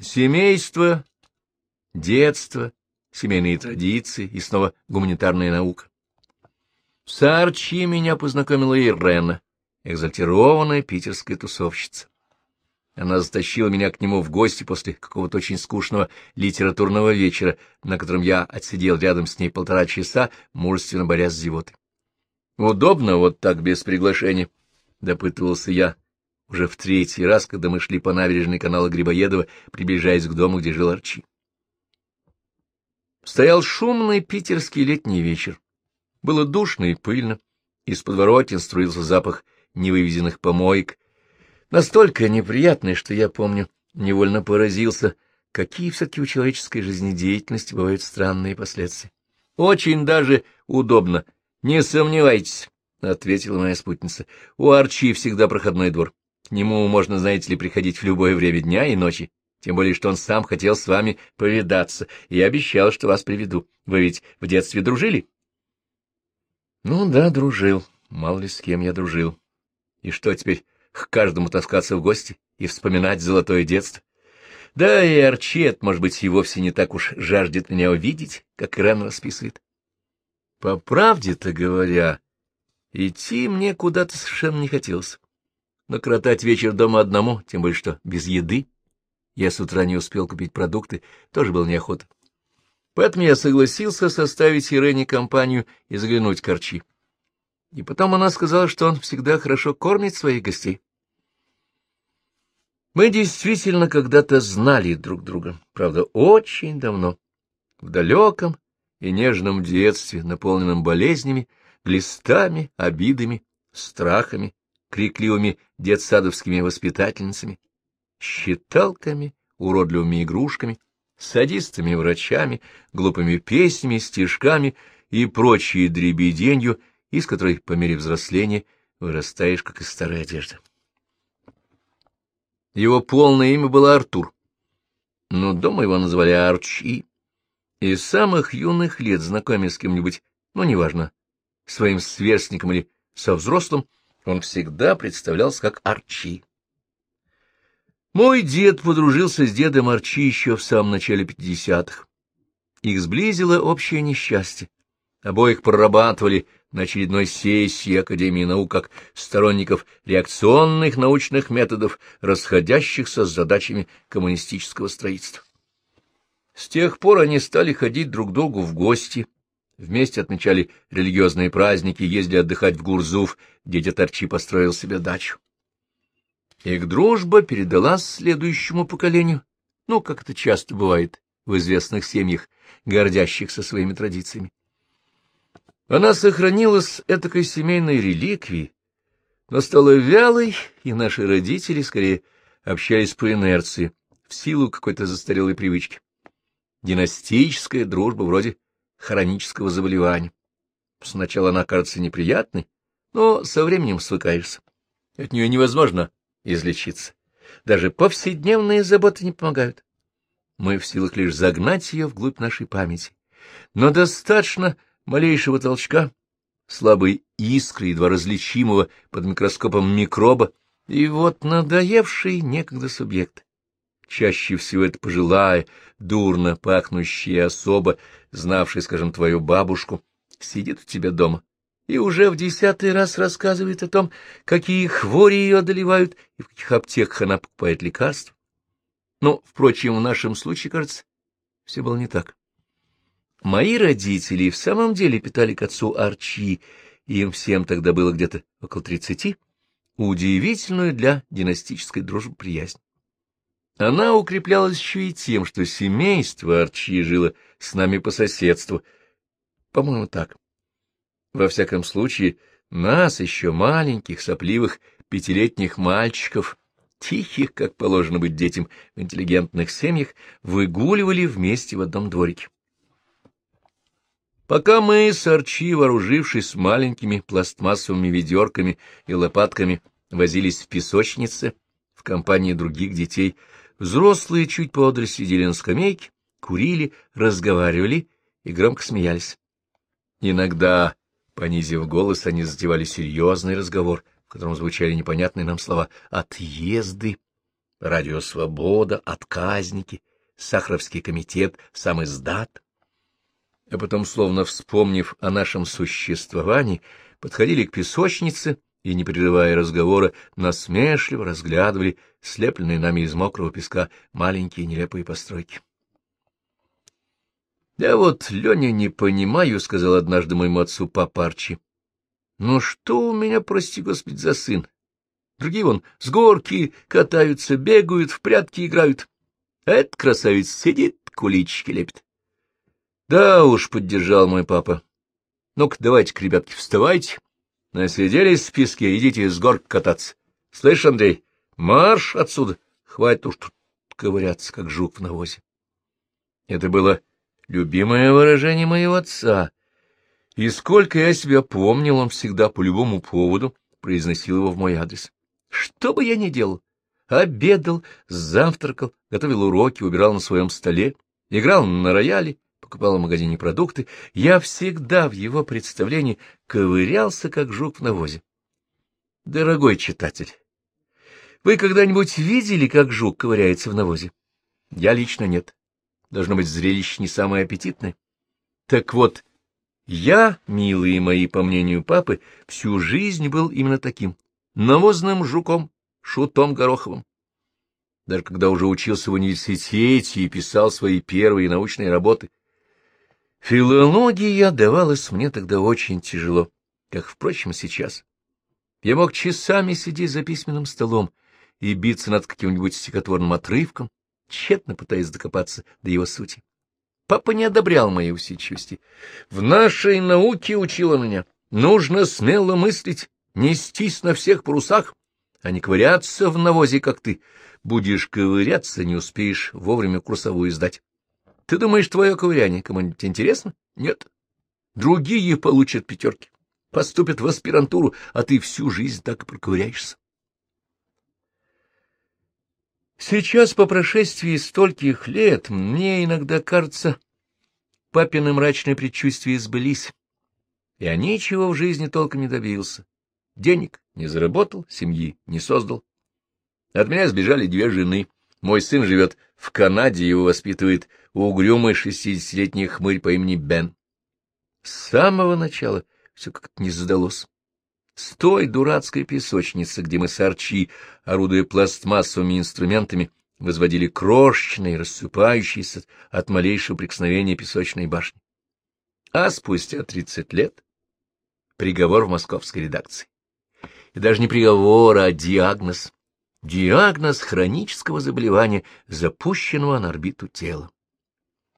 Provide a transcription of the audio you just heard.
Семейство, детство, семейные традиции и снова гуманитарная наука. С Арчи меня познакомила Ирена, экзальтированная питерская тусовщица. Она затащила меня к нему в гости после какого-то очень скучного литературного вечера, на котором я отсидел рядом с ней полтора часа, мужественно борясь с зевотой. «Удобно вот так, без приглашения?» — допытывался я, уже в третий раз, когда мы шли по набережной канала Грибоедова, приближаясь к дому, где жил Арчи. Стоял шумный питерский летний вечер. Было душно и пыльно, из подворотен струился запах невывезенных помоек, настолько неприятный, что я помню, невольно поразился, какие все-таки у человеческой жизнедеятельности бывают странные последствия. — Очень даже удобно, не сомневайтесь, — ответила моя спутница. — У Арчи всегда проходной двор. Нему можно, знаете ли, приходить в любое время дня и ночи, тем более, что он сам хотел с вами повидаться, и обещал, что вас приведу. Вы ведь в детстве дружили? — Ну да, дружил. Мало ли с кем я дружил. И что теперь, к каждому таскаться в гости и вспоминать золотое детство. Да и Арчет, может быть, и вовсе не так уж жаждет меня увидеть, как Ирен расписывает. По правде-то говоря, идти мне куда-то совершенно не хотелось. Но кротать вечер дома одному, тем более что без еды, я с утра не успел купить продукты, тоже был неохота. Поэтому я согласился составить Ирене компанию и заглянуть к Арчи. И потом она сказала, что он всегда хорошо кормит своих гостей. Мы действительно когда-то знали друг друга, правда, очень давно, в далеком и нежном детстве, наполненном болезнями, глистами, обидами, страхами, крикливыми детсадовскими воспитательницами, считалками, уродливыми игрушками, садистами-врачами, глупыми песнями, стишками и прочей дребеденью, из которой по мере взросления вырастаешь, как из старой одежды. Его полное имя было Артур, но дома его называли Арчи. И с самых юных лет, знакомясь с кем-нибудь, ну, неважно, своим сверстником или со взрослым, он всегда представлялся как Арчи. Мой дед подружился с дедом Арчи еще в самом начале пятидесятых. Их сблизило общее несчастье. Обоих прорабатывали на очередной сессии Академии наук как сторонников реакционных научных методов, расходящихся с задачами коммунистического строительства. С тех пор они стали ходить друг к другу в гости, вместе отмечали религиозные праздники, ездили отдыхать в Гурзуф, где дед Арчи построил себе дачу. Их дружба передалась следующему поколению, ну, как это часто бывает в известных семьях, гордящихся своими традициями. Она сохранилась этакой семейной реликвией, но стала вялой, и наши родители скорее общались по инерции, в силу какой-то застарелой привычки. Династическая дружба вроде хронического заболевания. Сначала она кажется неприятной, но со временем свыкаешься. От нее невозможно излечиться. Даже повседневные заботы не помогают. Мы в силах лишь загнать ее вглубь нашей памяти. Но достаточно малейшего толчка, слабой искры, едва различимого под микроскопом микроба, и вот надоевший некогда субъект. Чаще всего это пожилая, дурно пахнущая особа, знавшая, скажем, твою бабушку, сидит у тебя дома и уже в десятый раз рассказывает о том, какие хвори ее одолевают и в каких аптеках она покупает лекарства. Но, впрочем, в нашем случае, кажется, все было не так. Мои родители в самом деле питали к отцу Арчи, им всем тогда было где-то около тридцати, удивительную для династической дружбы приязнь. Она укреплялась еще и тем, что семейство Арчи жило с нами по соседству. По-моему, так. Во всяком случае, нас, еще маленьких, сопливых, пятилетних мальчиков, тихих, как положено быть детям в интеллигентных семьях, выгуливали вместе в одном дворике. Пока мы с Арчи, вооружившись маленькими пластмассовыми ведерками и лопатками, возились в песочнице в компании других детей, взрослые чуть поодаль сидели на скамейке, курили, разговаривали и громко смеялись. Иногда, понизив голос, они затевали серьезный разговор, в котором звучали непонятные нам слова «отъезды», Радио «Свобода», отказники, Сахаровский комитет, сам издат. А потом, словно вспомнив о нашем существовании, подходили к песочнице и, не прерывая разговора, насмешливо разглядывали слепленные нами из мокрого песка маленькие нелепые постройки. — Я вот, Леня, не понимаю, — сказал однажды моему отцу папа Арчи. — Ну что у меня, прости господи, за сын? Другие вон с горки катаются, бегают, в прятки играют. Этот красавец сидит, куличики лепит. — Да уж, — поддержал мой папа. — Ну-ка, давайте-ка, ребятки, вставайте. Насиделись в песке, идите с горки кататься. Слышь, Андрей, марш отсюда. Хватит уж тут ковыряться, как жук в навозе. Это было любимое выражение моего отца. И сколько я себя помнил, он всегда по любому поводу произносил его в мой адрес. Что бы я ни делал, обедал, завтракал, готовил уроки, убирал на своем столе, играл на рояле, покупал в магазине продукты, я всегда в его представлении ковырялся, как жук в навозе. Дорогой читатель, вы когда-нибудь видели, как жук ковыряется в навозе? Я лично нет. Должно быть, зрелище не самое аппетитное. Так вот, я, милые мои, по мнению папы, всю жизнь был именно таким навозным жуком, шутом Гороховым. Даже когда уже учился в университете и писал свои первые научные работы, филология давалась мне тогда очень тяжело, как, впрочем, сейчас. Я мог часами сидеть за письменным столом и биться над каким-нибудь стихотворным отрывком, тщетно пытаясь докопаться до его сути. Папа не одобрял моей усидчивости. В нашей науке учила меня. Нужно смело мыслить, нестись на всех парусах, а не ковыряться в навозе, как ты. Будешь ковыряться, не успеешь вовремя курсовую сдать. Ты думаешь, твое ковыряние кому-нибудь интересно? Нет. Другие получат пятерки, поступят в аспирантуру, а ты всю жизнь так и проковыряешься. Сейчас, по прошествии стольких лет, мне иногда кажется, папины мрачные предчувствия сбылись, я ничего в жизни толком не добился. Денег не заработал, семьи не создал. От меня сбежали две жены. Мой сын живет в Канаде, его воспитывает угрюмый шестидесятилетний хмырь по имени Бен. С самого начала все как-то не задалось. С той дурацкой песочницы, где мы с Арчи, орудуя пластмассовыми инструментами, возводили крошечные, рассыпающиеся от малейшего прикосновения песочной башни. А спустя тридцать лет приговор в московской редакции и даже не приговор, а диагноз. Диагноз хронического заболевания, запущенного на орбиту тела.